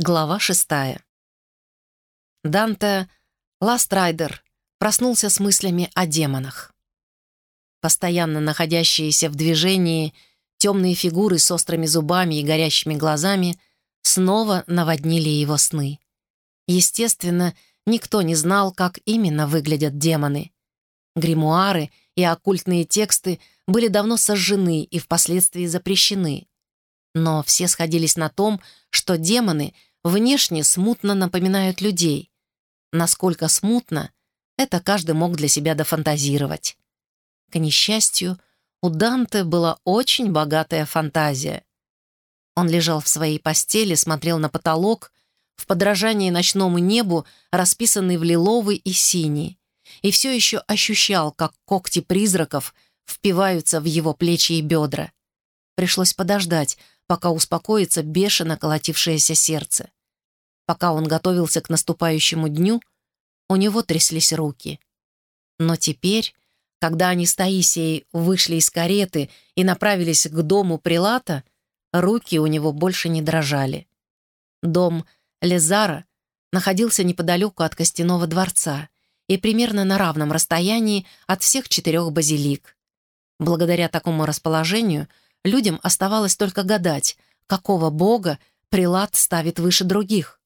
Глава шестая. Данте Ластрайдер проснулся с мыслями о демонах. Постоянно находящиеся в движении темные фигуры с острыми зубами и горящими глазами снова наводнили его сны. Естественно, никто не знал, как именно выглядят демоны. Гримуары и оккультные тексты были давно сожжены и впоследствии запрещены. Но все сходились на том, что демоны — внешне смутно напоминают людей. Насколько смутно, это каждый мог для себя дофантазировать. К несчастью, у Данте была очень богатая фантазия. Он лежал в своей постели, смотрел на потолок, в подражании ночному небу, расписанный в лиловый и синий, и все еще ощущал, как когти призраков впиваются в его плечи и бедра. Пришлось подождать, пока успокоится бешено колотившееся сердце. Пока он готовился к наступающему дню, у него тряслись руки. Но теперь, когда они с Таисией вышли из кареты и направились к дому Прилата, руки у него больше не дрожали. Дом Лезара находился неподалеку от Костяного дворца и примерно на равном расстоянии от всех четырех базилик. Благодаря такому расположению людям оставалось только гадать, какого бога Прилат ставит выше других.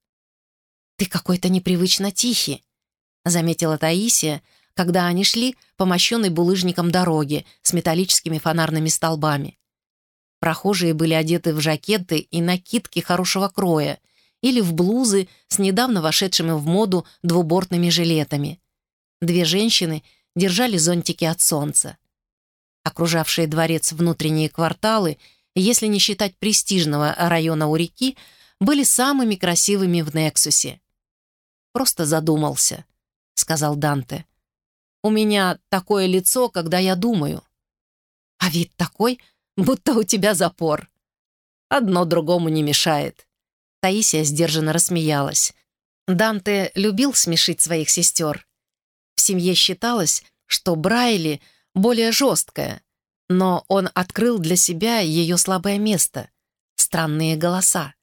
«Ты какой-то непривычно тихий», — заметила Таисия, когда они шли по мощенной булыжником дороге с металлическими фонарными столбами. Прохожие были одеты в жакеты и накидки хорошего кроя или в блузы с недавно вошедшими в моду двубортными жилетами. Две женщины держали зонтики от солнца. Окружавшие дворец внутренние кварталы, если не считать престижного района у реки, были самыми красивыми в Нексусе просто задумался», — сказал Данте. «У меня такое лицо, когда я думаю. А вид такой, будто у тебя запор. Одно другому не мешает». Таисия сдержанно рассмеялась. Данте любил смешить своих сестер. В семье считалось, что Брайли более жесткая, но он открыл для себя ее слабое место — странные голоса.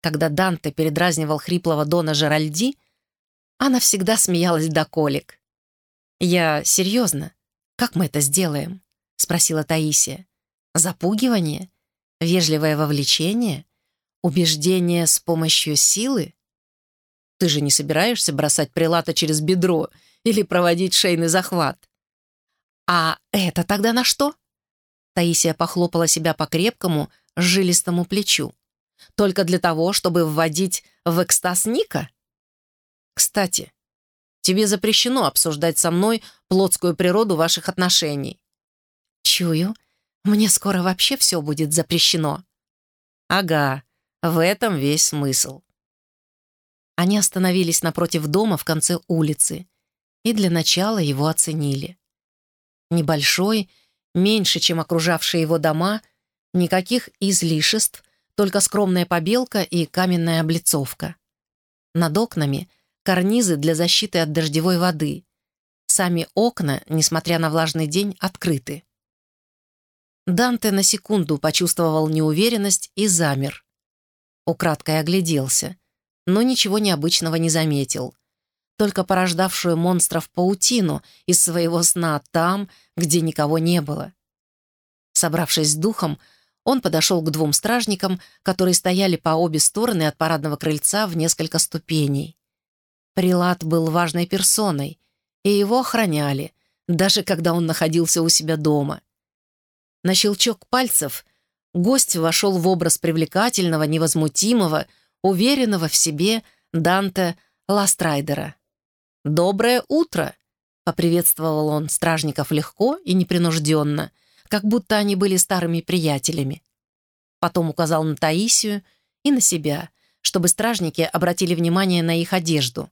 Когда Данте передразнивал хриплого Дона Жеральди, она всегда смеялась до колик. «Я серьезно. Как мы это сделаем?» — спросила Таисия. «Запугивание? Вежливое вовлечение? Убеждение с помощью силы? Ты же не собираешься бросать прилата через бедро или проводить шейный захват?» «А это тогда на что?» Таисия похлопала себя по крепкому, жилистому плечу. «Только для того, чтобы вводить в экстаз Ника?» Кстати, тебе запрещено обсуждать со мной плотскую природу ваших отношений. Чую, мне скоро вообще все будет запрещено. Ага, в этом весь смысл. Они остановились напротив дома в конце улицы и для начала его оценили. Небольшой, меньше, чем окружавшие его дома, никаких излишеств, только скромная побелка и каменная облицовка. Над окнами — карнизы для защиты от дождевой воды. Сами окна, несмотря на влажный день, открыты. Данте на секунду почувствовал неуверенность и замер. Украдкой огляделся, но ничего необычного не заметил. Только порождавшую монстров паутину из своего сна там, где никого не было. Собравшись с духом, он подошел к двум стражникам, которые стояли по обе стороны от парадного крыльца в несколько ступеней. Прелат был важной персоной, и его охраняли, даже когда он находился у себя дома. На щелчок пальцев гость вошел в образ привлекательного, невозмутимого, уверенного в себе Данте Ластрайдера. «Доброе утро!» — поприветствовал он стражников легко и непринужденно, как будто они были старыми приятелями. Потом указал на Таисию и на себя, чтобы стражники обратили внимание на их одежду.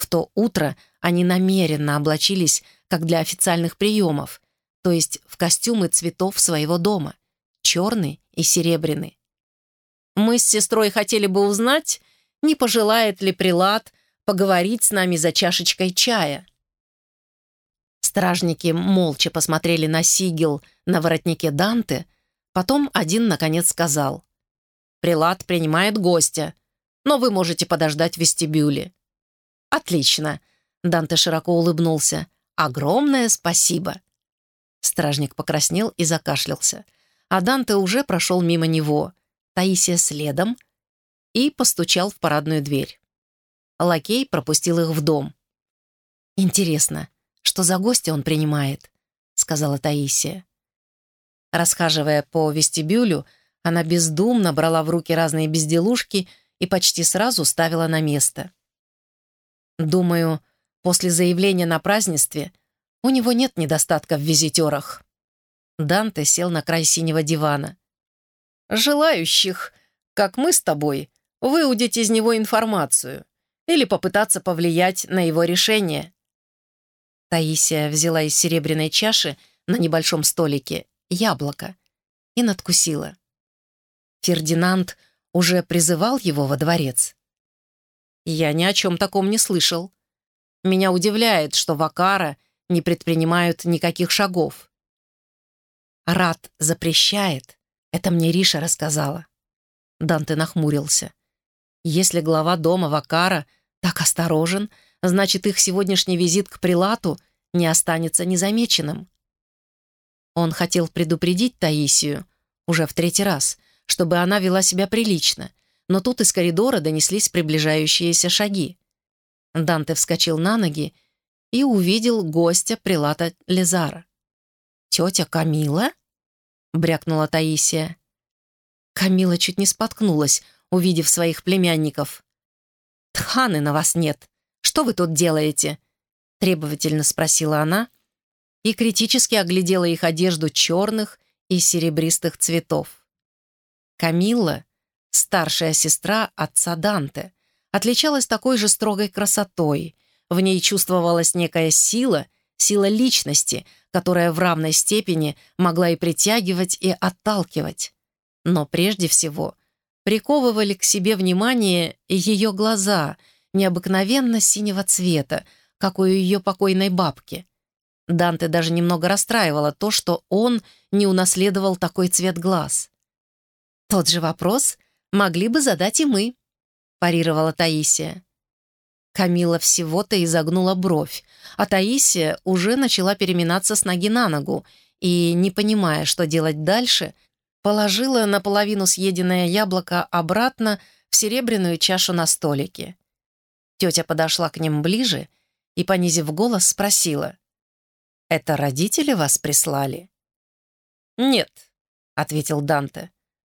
В то утро они намеренно облачились, как для официальных приемов, то есть в костюмы цветов своего дома, черный и серебряный. Мы с сестрой хотели бы узнать, не пожелает ли Прилад поговорить с нами за чашечкой чая. Стражники молча посмотрели на сигел на воротнике Данте, потом один, наконец, сказал. «Прилад принимает гостя. но вы можете подождать в вестибюле». «Отлично!» — Данте широко улыбнулся. «Огромное спасибо!» Стражник покраснел и закашлялся, а Данте уже прошел мимо него, Таисия следом, и постучал в парадную дверь. Лакей пропустил их в дом. «Интересно, что за гостя он принимает?» — сказала Таисия. Расхаживая по вестибюлю, она бездумно брала в руки разные безделушки и почти сразу ставила на место. «Думаю, после заявления на празднестве у него нет недостатка в визитерах». Данте сел на край синего дивана. «Желающих, как мы с тобой, выудить из него информацию или попытаться повлиять на его решение». Таисия взяла из серебряной чаши на небольшом столике яблоко и надкусила. Фердинанд уже призывал его во дворец. Я ни о чем таком не слышал. Меня удивляет, что Вакара не предпринимают никаких шагов. Рад запрещает. Это мне Риша рассказала. Данте нахмурился. Если глава дома Вакара так осторожен, значит, их сегодняшний визит к Прилату не останется незамеченным. Он хотел предупредить Таисию уже в третий раз, чтобы она вела себя прилично, но тут из коридора донеслись приближающиеся шаги. Данте вскочил на ноги и увидел гостя прилата Лезара. «Тетя Камила?» — брякнула Таисия. Камила чуть не споткнулась, увидев своих племянников. «Тханы на вас нет. Что вы тут делаете?» — требовательно спросила она и критически оглядела их одежду черных и серебристых цветов. Камилла, старшая сестра отца Данте, отличалась такой же строгой красотой. В ней чувствовалась некая сила, сила личности, которая в равной степени могла и притягивать, и отталкивать. Но прежде всего приковывали к себе внимание ее глаза, необыкновенно синего цвета, как у ее покойной бабки. Данте даже немного расстраивало то, что он не унаследовал такой цвет глаз. «Тот же вопрос могли бы задать и мы», — парировала Таисия. Камила всего-то изогнула бровь, а Таисия уже начала переминаться с ноги на ногу и, не понимая, что делать дальше, положила наполовину съеденное яблоко обратно в серебряную чашу на столике. Тетя подошла к ним ближе и, понизив голос, спросила. «Это родители вас прислали?» «Нет», — ответил Данте.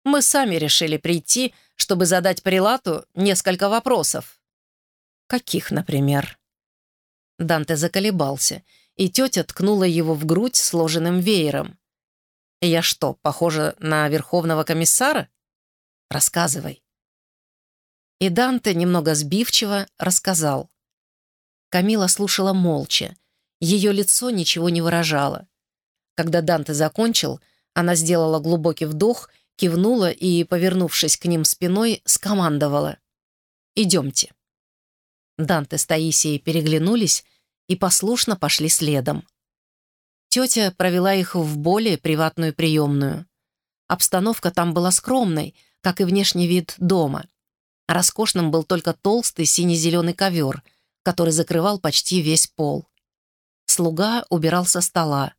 «Мы сами решили прийти, чтобы задать Прилату несколько вопросов». «Каких, например?» Данте заколебался, и тетя ткнула его в грудь сложенным веером. «Я что, похожа на верховного комиссара?» «Рассказывай». И Данте немного сбивчиво рассказал. Камила слушала молча, ее лицо ничего не выражало. Когда Данте закончил, она сделала глубокий вдох, кивнула и, повернувшись к ним спиной, скомандовала. «Идемте». Данте с Таисией переглянулись и послушно пошли следом. Тетя провела их в более приватную приемную. Обстановка там была скромной, как и внешний вид дома. Роскошным был только толстый сине-зеленый ковер, который закрывал почти весь пол. Слуга убирал со стола,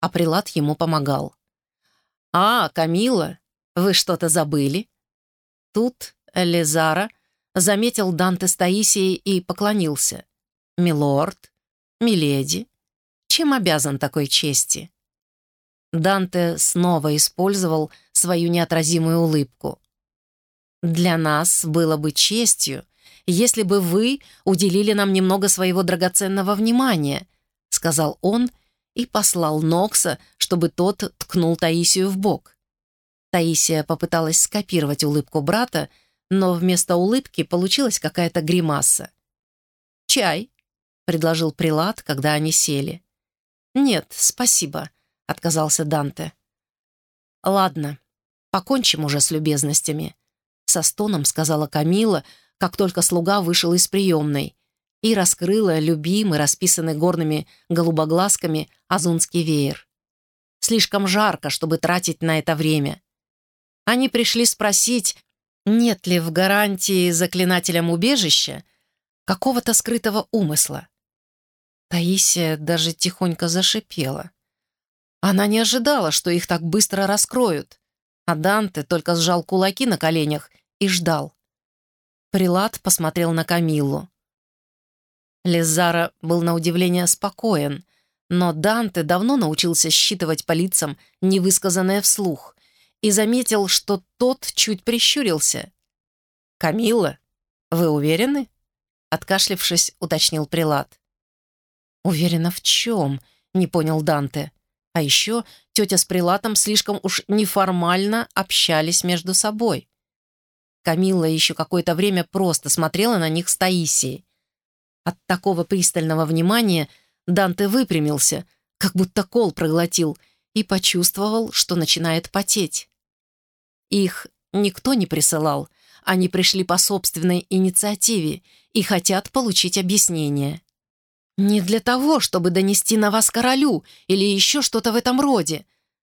а прилад ему помогал. «А, Камила, вы что-то забыли?» Тут Лезара заметил Данте с Таисией и поклонился. «Милорд, миледи, чем обязан такой чести?» Данте снова использовал свою неотразимую улыбку. «Для нас было бы честью, если бы вы уделили нам немного своего драгоценного внимания», — сказал он и послал Нокса, чтобы тот ткнул Таисию в бок. Таисия попыталась скопировать улыбку брата, но вместо улыбки получилась какая-то гримаса. «Чай», — предложил Прилад, когда они сели. «Нет, спасибо», — отказался Данте. «Ладно, покончим уже с любезностями», — со стоном сказала Камила, как только слуга вышел из приемной, и раскрыла любимый, расписанный горными голубоглазками, азунский веер. Слишком жарко, чтобы тратить на это время. Они пришли спросить, Нет ли в гарантии заклинателям убежища какого-то скрытого умысла? Таисия даже тихонько зашипела. Она не ожидала, что их так быстро раскроют, а Данте только сжал кулаки на коленях и ждал. Прилад посмотрел на Камиллу. Лизара был на удивление спокоен, но Данте давно научился считывать по лицам невысказанное вслух и заметил, что тот чуть прищурился. «Камилла, вы уверены?» Откашлившись, уточнил Прилад. «Уверена в чем?» — не понял Данте. А еще тетя с Прилатом слишком уж неформально общались между собой. Камилла еще какое-то время просто смотрела на них с Таисией. От такого пристального внимания Данте выпрямился, как будто кол проглотил, и почувствовал, что начинает потеть. Их никто не присылал, они пришли по собственной инициативе и хотят получить объяснение. «Не для того, чтобы донести на вас королю или еще что-то в этом роде»,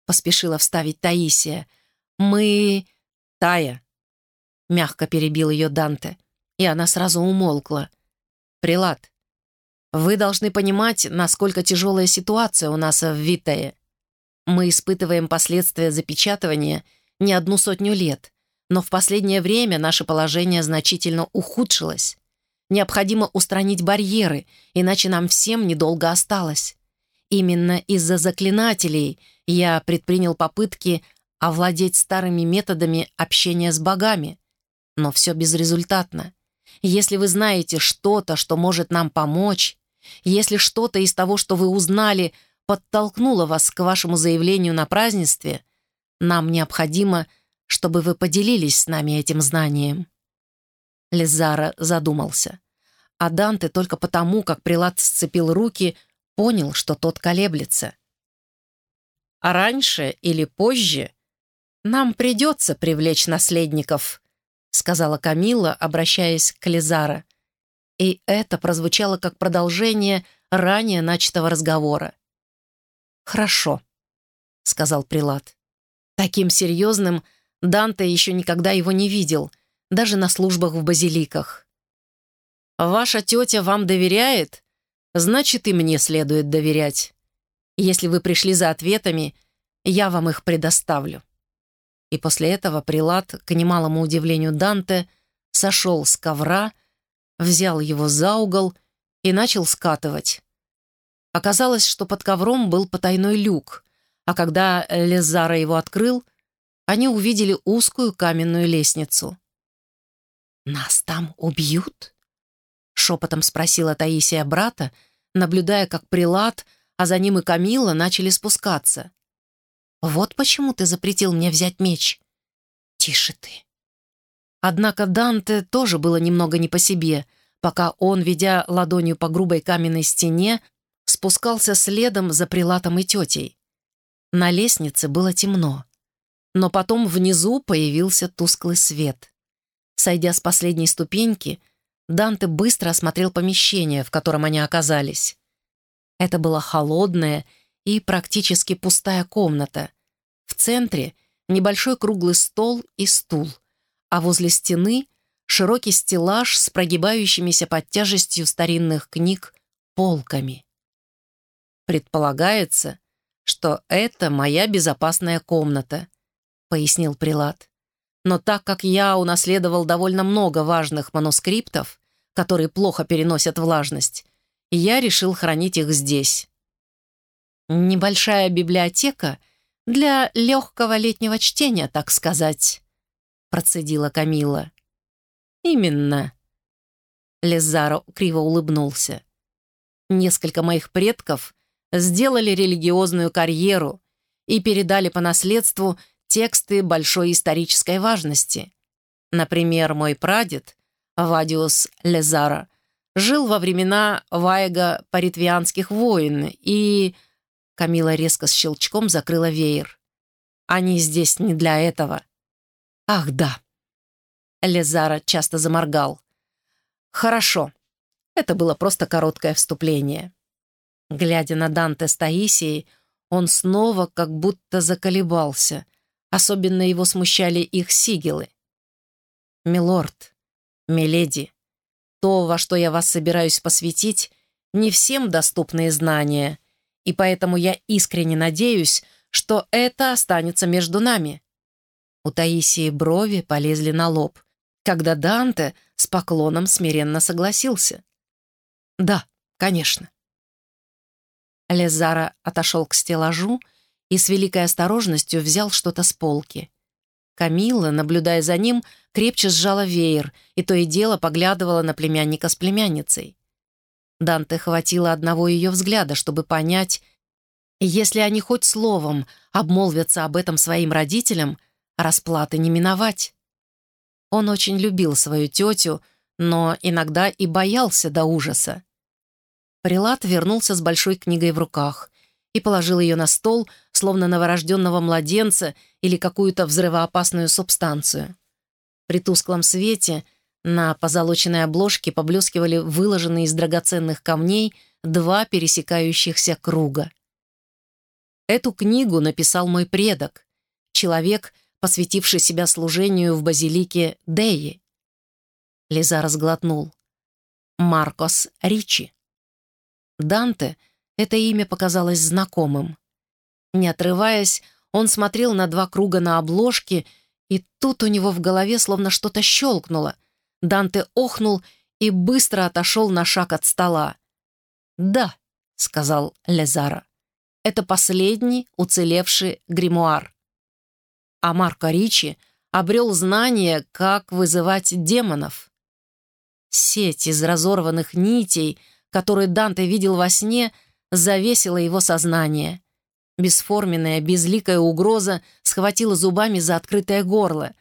поспешила вставить Таисия. «Мы...» «Тая», — мягко перебил ее Данте, и она сразу умолкла. «Прилад, вы должны понимать, насколько тяжелая ситуация у нас в Витае. Мы испытываем последствия запечатывания не одну сотню лет, но в последнее время наше положение значительно ухудшилось. Необходимо устранить барьеры, иначе нам всем недолго осталось. Именно из-за заклинателей я предпринял попытки овладеть старыми методами общения с богами, но все безрезультатно. Если вы знаете что-то, что может нам помочь, если что-то из того, что вы узнали, подтолкнуло вас к вашему заявлению на празднестве, нам необходимо, чтобы вы поделились с нами этим знанием». Лизара задумался. А Данте только потому, как прилад сцепил руки, понял, что тот колеблется. «А раньше или позже нам придется привлечь наследников», сказала Камила, обращаясь к Лизара. И это прозвучало как продолжение ранее начатого разговора. «Хорошо», — сказал Прилад. Таким серьезным Данте еще никогда его не видел, даже на службах в базиликах. «Ваша тетя вам доверяет? Значит, и мне следует доверять. Если вы пришли за ответами, я вам их предоставлю». И после этого Прилад, к немалому удивлению Данте, сошел с ковра, взял его за угол и начал скатывать. Оказалось, что под ковром был потайной люк, а когда Лезара его открыл, они увидели узкую каменную лестницу. «Нас там убьют?» — шепотом спросила Таисия брата, наблюдая, как Прилад, а за ним и Камила начали спускаться. Вот почему ты запретил мне взять меч. Тише ты. Однако Данте тоже было немного не по себе, пока он, ведя ладонью по грубой каменной стене, спускался следом за прилатом и тетей. На лестнице было темно, но потом внизу появился тусклый свет. Сойдя с последней ступеньки, Данте быстро осмотрел помещение, в котором они оказались. Это было холодное и практически пустая комната. В центре небольшой круглый стол и стул, а возле стены широкий стеллаж с прогибающимися под тяжестью старинных книг полками. «Предполагается, что это моя безопасная комната», — пояснил Прилад. «Но так как я унаследовал довольно много важных манускриптов, которые плохо переносят влажность, я решил хранить их здесь. Небольшая библиотека для легкого летнего чтения, так сказать», — процедила Камила. «Именно». Лезаро криво улыбнулся. «Несколько моих предков сделали религиозную карьеру и передали по наследству тексты большой исторической важности. Например, мой прадед, Вадиус Лезара, жил во времена Вайга паритвианских войн и Камила резко с щелчком закрыла веер. «Они здесь не для этого». «Ах, да». Лезара часто заморгал. «Хорошо. Это было просто короткое вступление». Глядя на Данте с Таисией, он снова как будто заколебался. Особенно его смущали их сигилы. «Милорд, миледи, то, во что я вас собираюсь посвятить, не всем доступные знания, и поэтому я искренне надеюсь, что это останется между нами». У Таисии брови полезли на лоб, когда Данте с поклоном смиренно согласился. «Да, конечно». Лезара отошел к стеллажу и с великой осторожностью взял что-то с полки. Камилла, наблюдая за ним, крепче сжала веер и то и дело поглядывала на племянника с племянницей. Данте хватило одного ее взгляда, чтобы понять, если они хоть словом обмолвятся об этом своим родителям, расплаты не миновать. Он очень любил свою тетю, но иногда и боялся до ужаса. Прилад вернулся с большой книгой в руках и положил ее на стол, словно новорожденного младенца или какую-то взрывоопасную субстанцию. При тусклом свете на позолоченной обложке поблескивали выложенные из драгоценных камней два пересекающихся круга. Эту книгу написал мой предок, человек, посвятивший себя служению в базилике Деи. Лиза разглотнул. Маркос Ричи. Данте это имя показалось знакомым. Не отрываясь, он смотрел на два круга на обложке, и тут у него в голове словно что-то щелкнуло. Данте охнул и быстро отошел на шаг от стола. «Да», — сказал Лезара, — «это последний уцелевший гримуар». А Марко Ричи обрел знание, как вызывать демонов. Сеть из разорванных нитей — которую Данте видел во сне, завесила его сознание. Бесформенная, безликая угроза схватила зубами за открытое горло.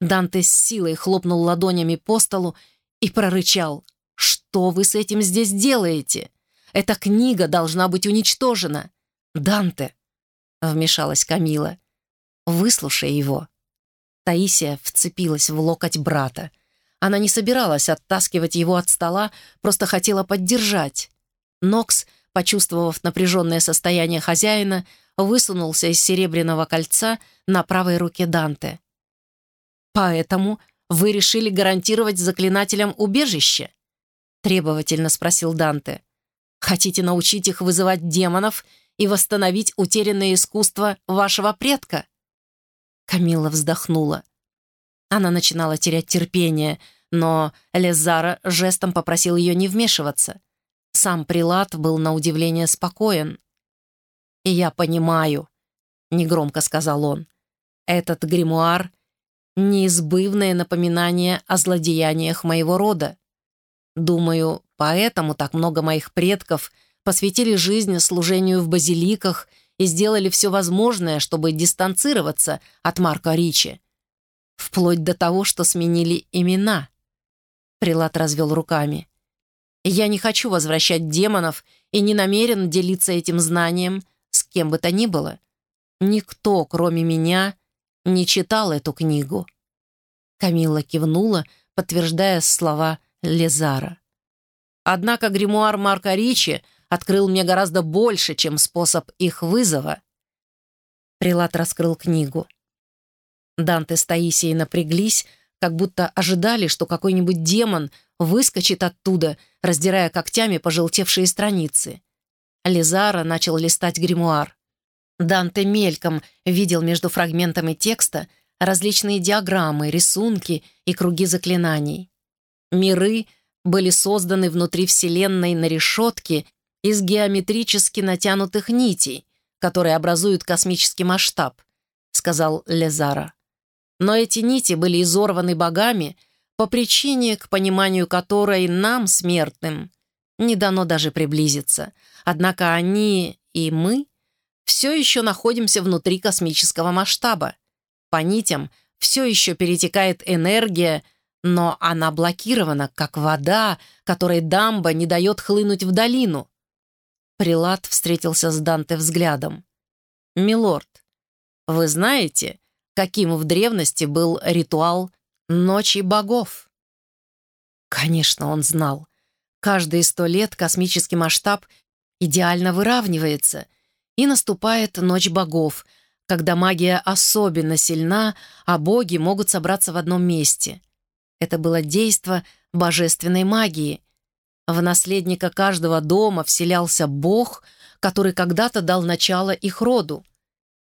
Данте с силой хлопнул ладонями по столу и прорычал. «Что вы с этим здесь делаете? Эта книга должна быть уничтожена!» «Данте!» — вмешалась Камила. «Выслушай его». Таисия вцепилась в локоть брата. Она не собиралась оттаскивать его от стола, просто хотела поддержать. Нокс, почувствовав напряженное состояние хозяина, высунулся из серебряного кольца на правой руке Данте. «Поэтому вы решили гарантировать заклинателям убежище?» — требовательно спросил Данте. «Хотите научить их вызывать демонов и восстановить утерянное искусство вашего предка?» Камилла вздохнула. Она начинала терять терпение, но Лезара жестом попросил ее не вмешиваться. Сам Прилад был на удивление спокоен. «И я понимаю», — негромко сказал он, — «этот гримуар — неизбывное напоминание о злодеяниях моего рода. Думаю, поэтому так много моих предков посвятили жизнь служению в базиликах и сделали все возможное, чтобы дистанцироваться от Марка Ричи вплоть до того, что сменили имена. Прилад развел руками. «Я не хочу возвращать демонов и не намерен делиться этим знанием с кем бы то ни было. Никто, кроме меня, не читал эту книгу». Камилла кивнула, подтверждая слова Лезара. «Однако гримуар Марка Ричи открыл мне гораздо больше, чем способ их вызова». Прилад раскрыл книгу. Данте с Таисией напряглись, как будто ожидали, что какой-нибудь демон выскочит оттуда, раздирая когтями пожелтевшие страницы. Лизара начал листать гримуар. Данте мельком видел между фрагментами текста различные диаграммы, рисунки и круги заклинаний. Миры были созданы внутри Вселенной на решетке из геометрически натянутых нитей, которые образуют космический масштаб, сказал Лезара. Но эти нити были изорваны богами по причине, к пониманию которой нам, смертным, не дано даже приблизиться. Однако они и мы все еще находимся внутри космического масштаба. По нитям все еще перетекает энергия, но она блокирована, как вода, которой дамба не дает хлынуть в долину. Прилад встретился с Данте взглядом. «Милорд, вы знаете, каким в древности был ритуал «Ночи богов». Конечно, он знал. Каждые сто лет космический масштаб идеально выравнивается, и наступает Ночь богов, когда магия особенно сильна, а боги могут собраться в одном месте. Это было действо божественной магии. В наследника каждого дома вселялся Бог, который когда-то дал начало их роду.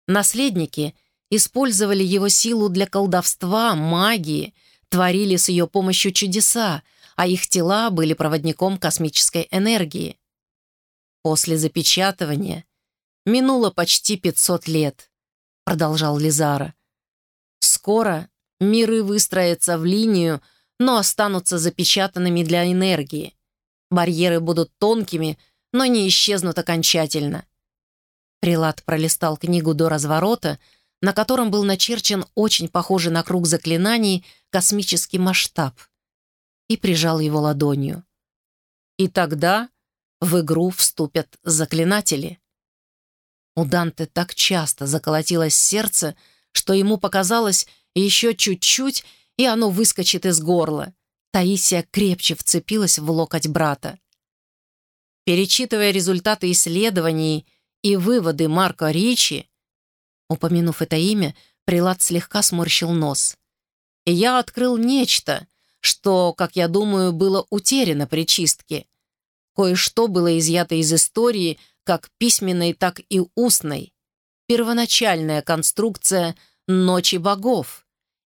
Наследники использовали его силу для колдовства, магии, творили с ее помощью чудеса, а их тела были проводником космической энергии. После запечатывания минуло почти 500 лет, продолжал Лизара. Скоро миры выстроятся в линию, но останутся запечатанными для энергии. Барьеры будут тонкими, но не исчезнут окончательно. Прилад пролистал книгу до разворота, на котором был начерчен очень похожий на круг заклинаний космический масштаб, и прижал его ладонью. И тогда в игру вступят заклинатели. У Данте так часто заколотилось сердце, что ему показалось еще чуть-чуть, и оно выскочит из горла. Таисия крепче вцепилась в локоть брата. Перечитывая результаты исследований и выводы Марка Ричи, упомянув это имя, Прилад слегка сморщил нос. Я открыл нечто, что, как я думаю, было утеряно при чистке. Кое-что было изъято из истории, как письменной, так и устной. Первоначальная конструкция «Ночи богов».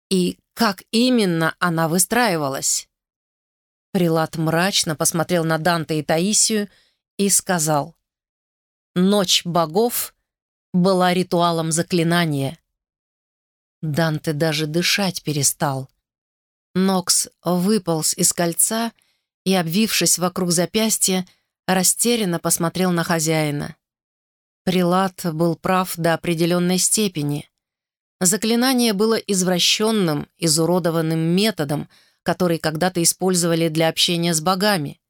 И как именно она выстраивалась? Прилад мрачно посмотрел на Данте и Таисию и сказал, «Ночь богов была ритуалом заклинания». Данте даже дышать перестал. Нокс выполз из кольца и, обвившись вокруг запястья, растерянно посмотрел на хозяина. Прилад был прав до определенной степени. Заклинание было извращенным, изуродованным методом, который когда-то использовали для общения с богами.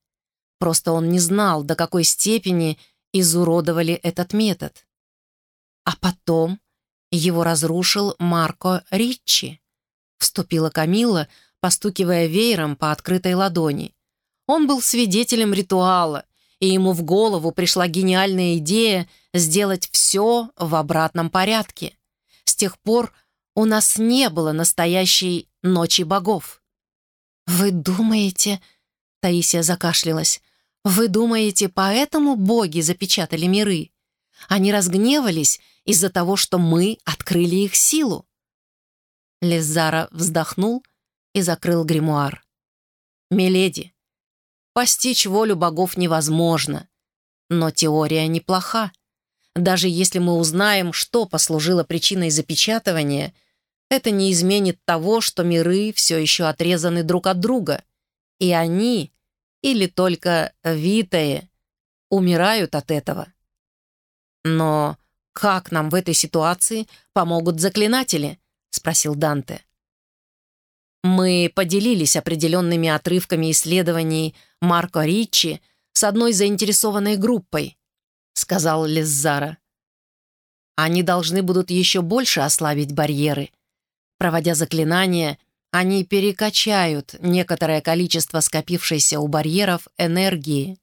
Просто он не знал, до какой степени изуродовали этот метод. А потом его разрушил Марко Риччи. Вступила Камила, постукивая веером по открытой ладони. Он был свидетелем ритуала, и ему в голову пришла гениальная идея сделать все в обратном порядке. С тех пор у нас не было настоящей ночи богов. «Вы думаете...» — Таисия закашлялась. «Вы думаете, поэтому боги запечатали миры? Они разгневались из-за того, что мы открыли их силу?» Лизара вздохнул и закрыл гримуар. «Миледи, постичь волю богов невозможно, но теория неплоха. Даже если мы узнаем, что послужило причиной запечатывания, это не изменит того, что миры все еще отрезаны друг от друга, и они, или только витые, умирают от этого. Но как нам в этой ситуации помогут заклинатели? спросил Данте. Мы поделились определенными отрывками исследований Марко Риччи с одной заинтересованной группой, сказал Лиззара. Они должны будут еще больше ослабить барьеры. Проводя заклинания, они перекачают некоторое количество скопившейся у барьеров энергии.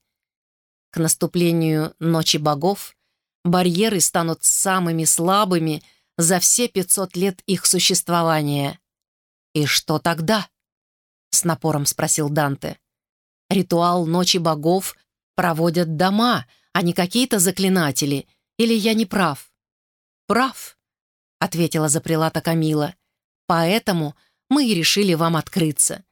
К наступлению Ночи Богов барьеры станут самыми слабыми за все 500 лет их существования. «И что тогда?» — с напором спросил Данте. «Ритуал Ночи Богов проводят дома, а не какие-то заклинатели, или я не прав?» «Прав», — ответила запрелата Камила. «Поэтому мы и решили вам открыться.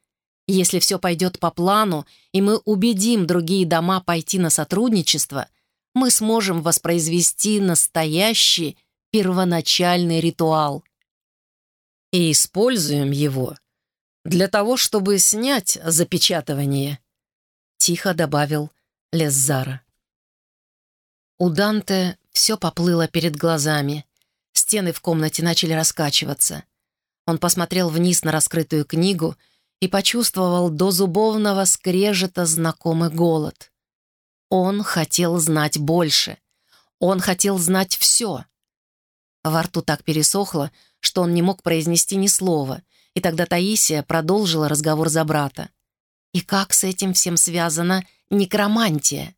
Если все пойдет по плану, и мы убедим другие дома пойти на сотрудничество, мы сможем воспроизвести настоящий первоначальный ритуал. И используем его для того, чтобы снять запечатывание», — тихо добавил Леззара. У Данте все поплыло перед глазами. Стены в комнате начали раскачиваться. Он посмотрел вниз на раскрытую книгу и почувствовал до зубовного скрежета знакомый голод. Он хотел знать больше. Он хотел знать все. Во рту так пересохло, что он не мог произнести ни слова, и тогда Таисия продолжила разговор за брата. «И как с этим всем связана некромантия?»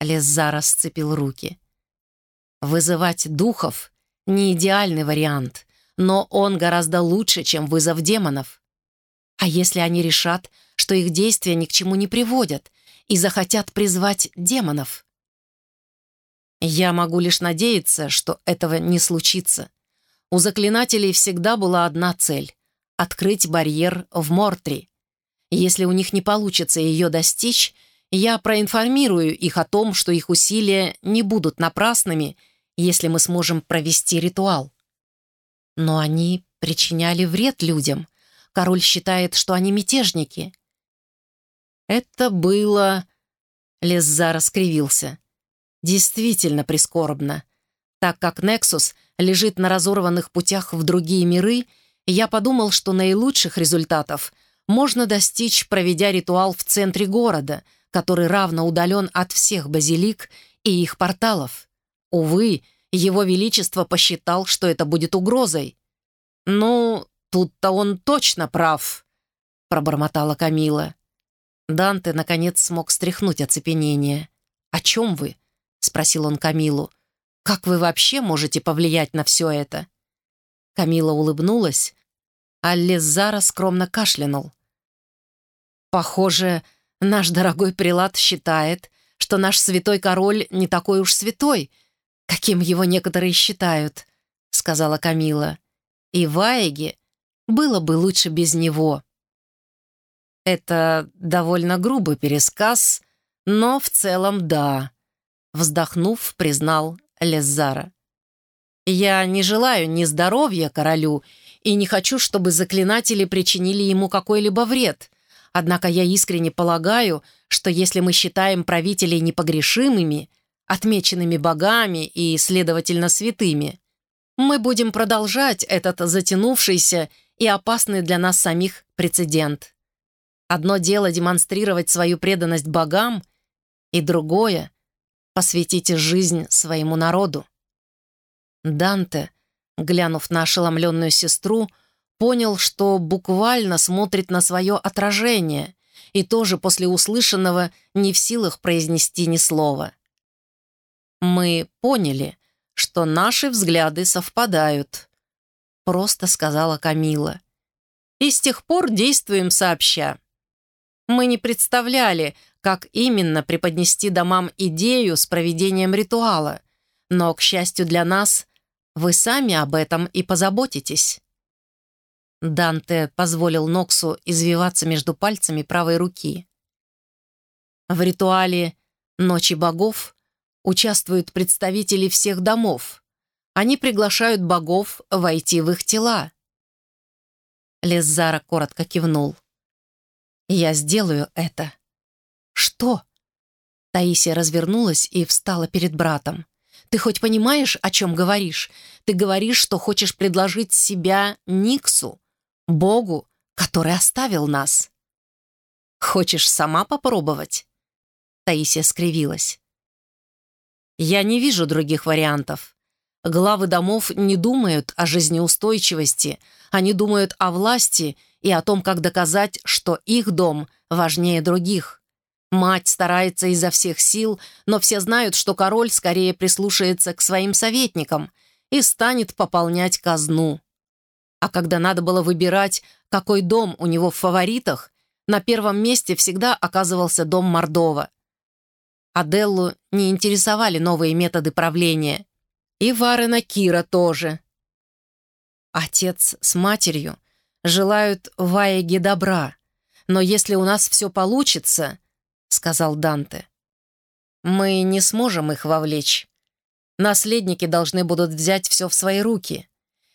Леззара сцепил руки. «Вызывать духов — не идеальный вариант, но он гораздо лучше, чем вызов демонов. А если они решат, что их действия ни к чему не приводят и захотят призвать демонов? Я могу лишь надеяться, что этого не случится. У заклинателей всегда была одна цель — открыть барьер в Мортри. Если у них не получится ее достичь, я проинформирую их о том, что их усилия не будут напрасными, если мы сможем провести ритуал. Но они причиняли вред людям. Король считает, что они мятежники. Это было... Лезза раскривился. Действительно прискорбно. Так как Нексус лежит на разорванных путях в другие миры, я подумал, что наилучших результатов можно достичь, проведя ритуал в центре города, который равно удален от всех базилик и их порталов. Увы, его Величество посчитал, что это будет угрозой. «Ну, тут-то он точно прав», — пробормотала Камила. Данте, наконец, смог стряхнуть оцепенение. «О чем вы?» — спросил он Камилу. «Как вы вообще можете повлиять на все это?» Камила улыбнулась, а Лезара скромно кашлянул. «Похоже, наш дорогой прилад считает, что наш святой король не такой уж святой, каким его некоторые считают», — сказала Камила. «И Ваеге было бы лучше без него». Это довольно грубый пересказ, но в целом да, вздохнув, признал Леззара. Я не желаю ни здоровья королю и не хочу, чтобы заклинатели причинили ему какой-либо вред. Однако я искренне полагаю, что если мы считаем правителей непогрешимыми, отмеченными богами и, следовательно, святыми, мы будем продолжать этот затянувшийся и опасный для нас самих прецедент. Одно дело демонстрировать свою преданность богам, и другое — посвятить жизнь своему народу. Данте, глянув на ошеломленную сестру, понял, что буквально смотрит на свое отражение и тоже после услышанного не в силах произнести ни слова. «Мы поняли, что наши взгляды совпадают», — просто сказала Камила. «И с тех пор действуем сообща. Мы не представляли, как именно преподнести домам идею с проведением ритуала, но, к счастью для нас, вы сами об этом и позаботитесь». Данте позволил Ноксу извиваться между пальцами правой руки. В ритуале «Ночи богов» участвуют представители всех домов. Они приглашают богов войти в их тела. Леззара коротко кивнул. «Я сделаю это». «Что?» Таисия развернулась и встала перед братом. «Ты хоть понимаешь, о чем говоришь? Ты говоришь, что хочешь предложить себя Никсу, Богу, который оставил нас». «Хочешь сама попробовать?» Таисия скривилась. «Я не вижу других вариантов. Главы домов не думают о жизнеустойчивости, они думают о власти и о том, как доказать, что их дом важнее других. Мать старается изо всех сил, но все знают, что король скорее прислушается к своим советникам и станет пополнять казну. А когда надо было выбирать, какой дом у него в фаворитах, на первом месте всегда оказывался дом Мордова. Аделлу не интересовали новые методы правления. И Варена Кира тоже. Отец с матерью желают Ваеге добра. Но если у нас все получится, — сказал Данте, — мы не сможем их вовлечь. Наследники должны будут взять все в свои руки.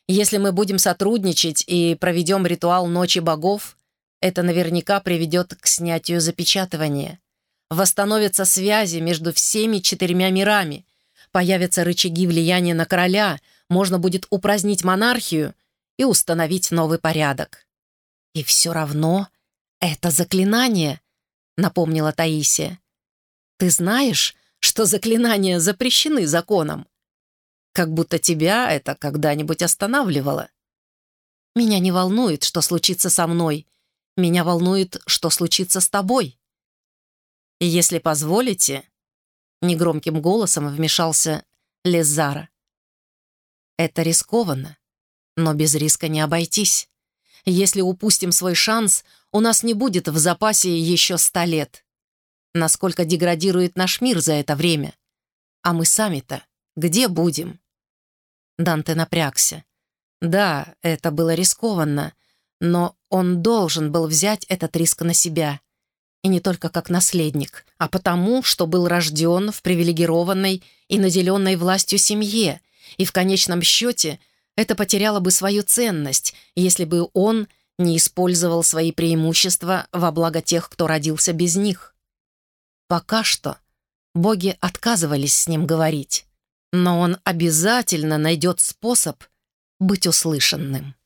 Если мы будем сотрудничать и проведем ритуал Ночи Богов, это наверняка приведет к снятию запечатывания. Восстановятся связи между всеми четырьмя мирами, появятся рычаги влияния на короля, можно будет упразднить монархию — и установить новый порядок. «И все равно это заклинание», — напомнила Таисия. «Ты знаешь, что заклинания запрещены законом? Как будто тебя это когда-нибудь останавливало. Меня не волнует, что случится со мной. Меня волнует, что случится с тобой. Если позволите...» Негромким голосом вмешался Лезара. «Это рискованно. Но без риска не обойтись. Если упустим свой шанс, у нас не будет в запасе еще ста лет. Насколько деградирует наш мир за это время? А мы сами-то где будем?» Данте напрягся. Да, это было рискованно, но он должен был взять этот риск на себя. И не только как наследник, а потому, что был рожден в привилегированной и наделенной властью семье, и в конечном счете это потеряло бы свою ценность, если бы он не использовал свои преимущества во благо тех, кто родился без них. Пока что боги отказывались с ним говорить, но он обязательно найдет способ быть услышанным.